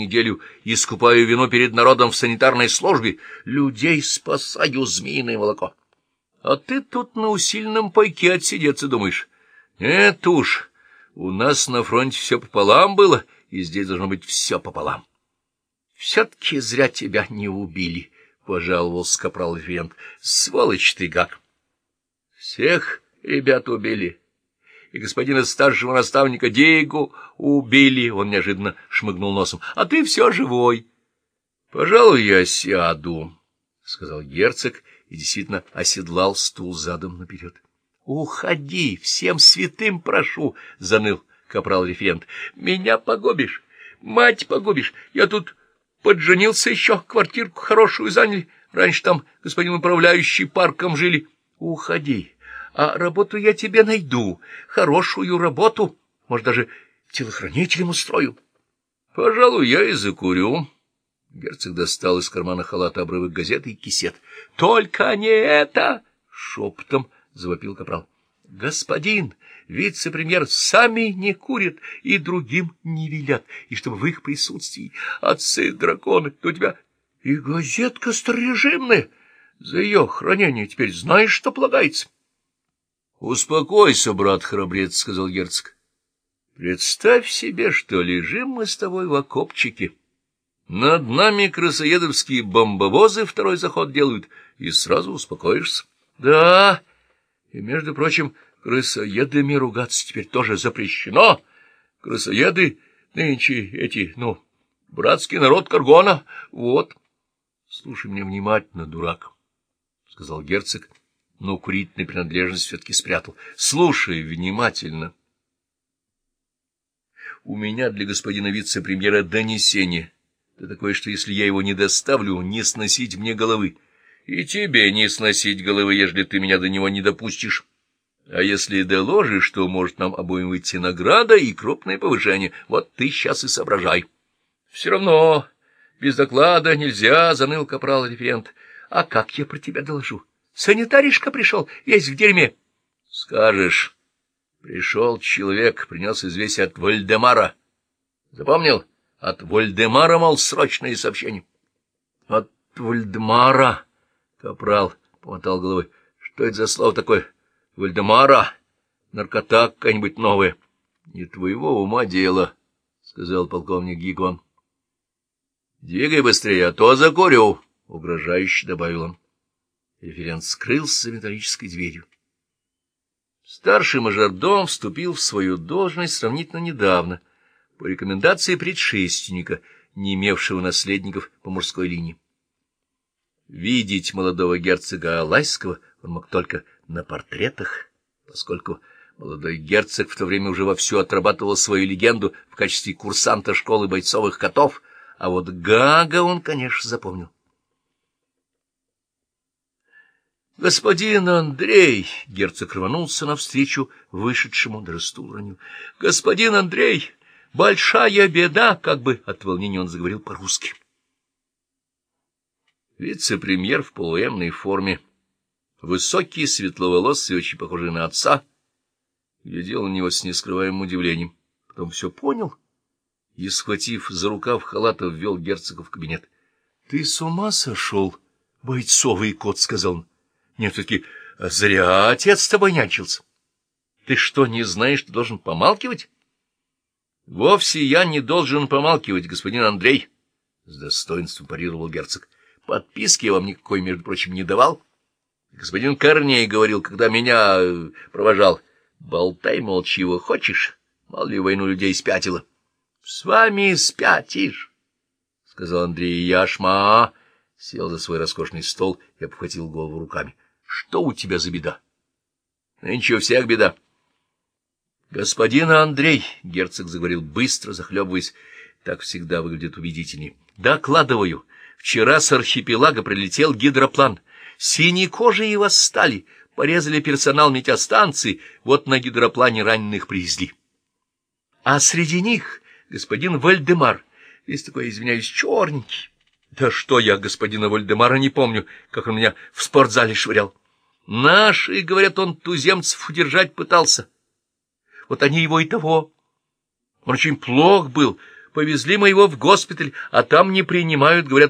неделю искупаю вину перед народом в санитарной службе. Людей спасаю змеиное молоко. А ты тут на усиленном пайке отсидеться думаешь. Нет уж, у нас на фронте все пополам было, и здесь должно быть все пополам. Все-таки зря тебя не убили, — пожаловался капрал Референт. Сволочь ты как! Всех ребят убили и господина старшего наставника Дейгу убили. Он неожиданно шмыгнул носом. — А ты все живой. — Пожалуй, я сяду, — сказал герцог и действительно оседлал стул задом наперед. — Уходи, всем святым прошу, — заныл капрал-референт. — Меня погубишь, мать погубишь. Я тут подженился еще, квартирку хорошую заняли. Раньше там господин управляющий парком жили. Уходи а работу я тебе найду, хорошую работу, может, даже телохранителем устрою. — Пожалуй, я и закурю. Герцог достал из кармана халата обрывок газеты и кисет. — Только не это! — шепотом завопил капрал. — Господин, вице-премьер, сами не курят и другим не велят, и чтобы в их присутствии отцы-драконы, то у тебя и газетка старорежимная. За ее хранение теперь знаешь, что полагается. —— Успокойся, брат-храбрец, — сказал герцог. — Представь себе, что лежим мы с тобой в окопчике. Над нами красоедовские бомбовозы второй заход делают, и сразу успокоишься. — Да, и, между прочим, крысоедами ругаться теперь тоже запрещено. Крысоеды нынче эти, ну, братский народ Каргона, вот. — Слушай меня внимательно, дурак, — сказал герцог, — но курительную принадлежность все-таки спрятал. — Слушай внимательно. У меня для господина вице-премьера донесение. Да такое, что если я его не доставлю, не сносить мне головы. И тебе не сносить головы, ежели ты меня до него не допустишь. А если доложишь, то может нам обоим выйти награда и крупное повышение. Вот ты сейчас и соображай. Все равно без доклада нельзя, — заныл капрал-референт. А как я про тебя доложу? — Санитаришка пришел, весь в дерьме. — Скажешь, пришел человек, принес известие от Вальдемара. Запомнил? От Вальдемара, мол, срочные сообщения. — От Вальдемара, — капрал помотал головой. — Что это за слово такое? Вальдемара? Наркота какая-нибудь новая? — Не твоего ума дело, — сказал полковник Гигон. — Двигай быстрее, а то закурю, — угрожающе добавил он. Референт скрылся за металлической дверью. Старший мажордом вступил в свою должность сравнительно недавно, по рекомендации предшественника, не имевшего наследников по мужской линии. Видеть молодого герцога Алайского он мог только на портретах, поскольку молодой герцог в то время уже вовсю отрабатывал свою легенду в качестве курсанта школы бойцовых котов, а вот Гага он, конечно, запомнил. «Господин Андрей!» — герцог рванулся навстречу вышедшему Драстураню. «Господин Андрей! Большая беда!» — как бы от волнения он заговорил по-русски. Вице-премьер в полуэмной форме, высокий, светловолосый, очень похожий на отца, глядел на него с нескрываемым удивлением. Потом все понял и, схватив за рукав халата, ввел герцога в кабинет. — Ты с ума сошел, бойцовый кот? — сказал он. Нет, все-таки зря отец с тобой нянчился. Ты что, не знаешь, что должен помалкивать? Вовсе я не должен помалкивать, господин Андрей, — с достоинством парировал герцог. Подписки я вам никакой, между прочим, не давал. Господин Корней говорил, когда меня э, провожал. Болтай, мол, чего хочешь, мало ли войну людей спятило. — С вами спятишь, — сказал Андрей Яшма, сел за свой роскошный стол и обхватил голову руками. Что у тебя за беда? Нынче у всех беда. Господин Андрей, — герцог заговорил быстро, захлебываясь, так всегда выглядит убедительнее. Докладываю, вчера с архипелага прилетел гидроплан. Синекожие восстали, порезали персонал метеостанции, вот на гидроплане раненых привезли. А среди них господин Вальдемар, есть такой, извиняюсь, черненький. Да что я господина Вальдемара не помню, как он меня в спортзале швырял. Наши, говорят, он туземцев удержать пытался. Вот они его и того. Он очень плох был, Повезли мы его в госпиталь, а там не принимают, говорят,